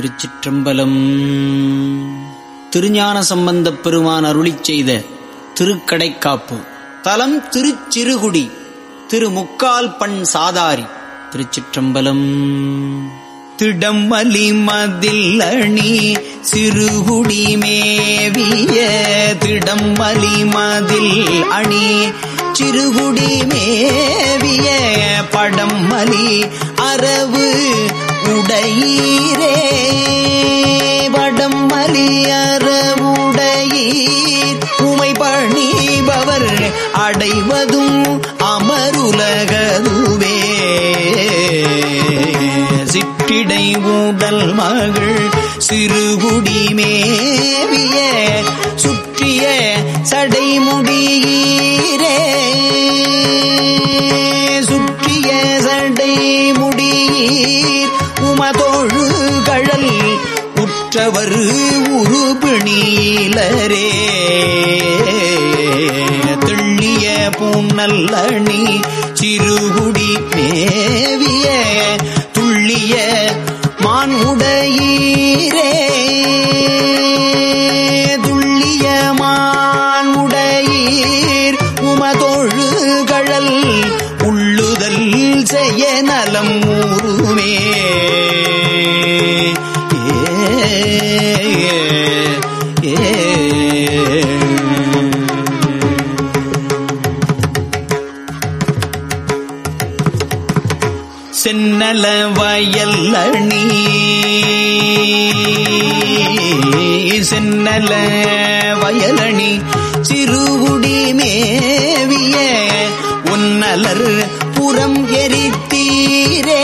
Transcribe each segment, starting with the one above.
திருச்சிற்றம்பலம். திருஞான சம்பந்தப் பெருமான் அருளி செய்த திருக்கடைக்காப்பு. தலம் திருச்சிறுகுடி திரு முக்கால் பண் சாதாரி. திருச்சிற்றம்பலம். திடமலி மதில் அணி சிறுகுடி மேவிய திடமலி மதில் அணி சிறுகுடி மேவிய படம்மலி அரவு உடையீரே. வடம் மலியற உமை பணிபவர் அடைவதும் அமருலகதுவே. சிற்றிடை ஊடல் மகள் சிறுகுடி மேவிய சுற்றிய சடைமுடியீரே. சுற்றிய சடை முடியீர் உமதொழு கழல் உற்றவர் உருபிணீலரே. தெள்ளிய பூநல்லணி சிறுகுடி மேவிய துள்ளிய மான் உடையீரே துள்ளிய சென்னல வயல் அணி சென்னல வயலணி சிறுகுடி மேவிய உன்னலர் புறம் எரித்தீரே.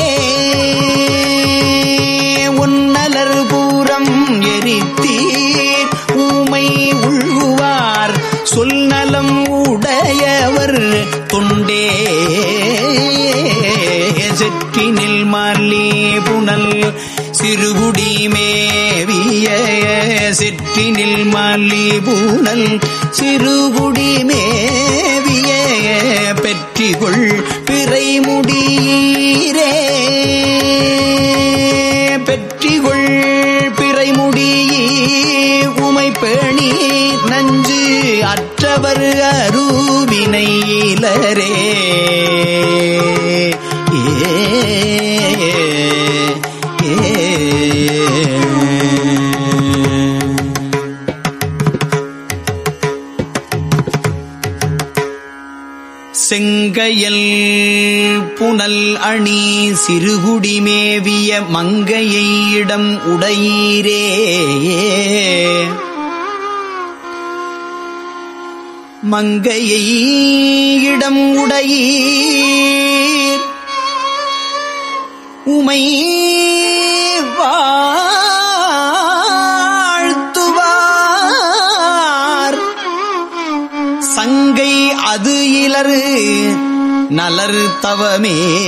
சொல்நலம் உடையவர் தொண்டே. செற்றினில் மல்லி புனல் சிறுகுடி மேவிய செற்றினில் மல்லி புனல் சிறுகுடி மேவிய பெற்றிகொள் அவர் அருவினை இலரே. செங்கையல் புனல் அணி சிறுகுடிமேவிய மங்கையை இடம் உடையீரே. மங்கையை இடம் உடையீர். உமை வாழ்த்துவார். சங்கை அது இலரு நலர் தவமே.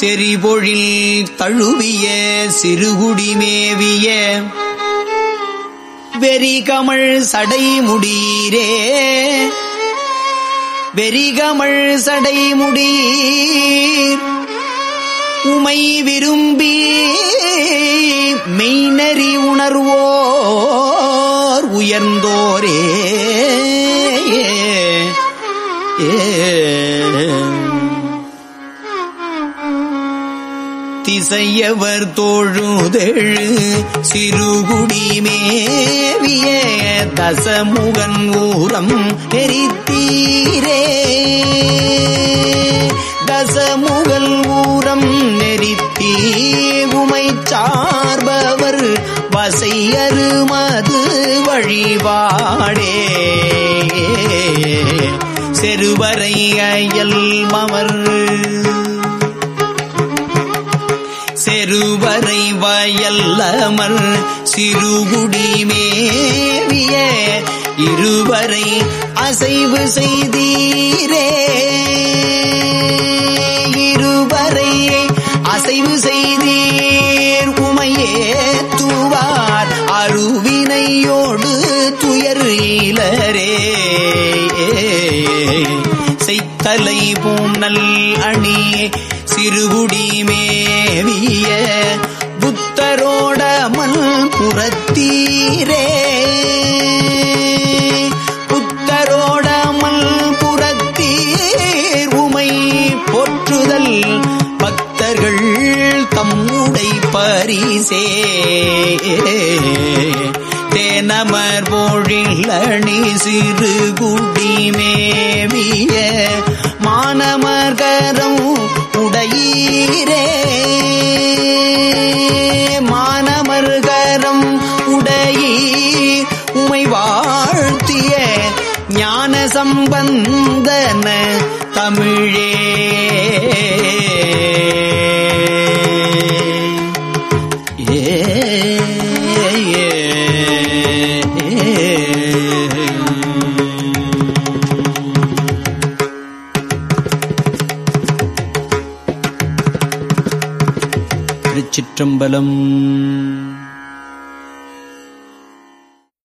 செறிபொழில் தழுவியே சிறுகுடி மேவிய வெறிகமள் சடைமுடீரே வெறிகமள் சடைமுடீர் உமை விரும்பி மெய்நறி உணர்வோர் உயர்ந்தோர் திசையவர் தோழுதெழு. சிறுகுடி மேவிய தசமுகன் ஊரம் நெறித்தீரே. தசமுகல் ஊரம் நெறித்தீ உமை சார்பவர் வசையரு மது வழிபாடே. செருவரை அயல் மவர் பெருவரை வயல்லமர் சிறுகுடி மேவிய இருவரை அசைவு செய்தீரே. இருவரை அசைவு செய்தீர். உமையே தூவார் அருவினையோடு துயர் இலரே. செய்தலை பூநல் அணி சிறுகுடி மேவிய புத்தரோடமல் புறத்தீரே புத்தரோடமல் புறத்தீர் உமை போற்றுதல் பக்தர்கள் தம்முடை பரிசே. தேனமர் போழில் அணி மேவிய வந்தன தமிழே. ஏ திருச்சிற்றம்பலம்.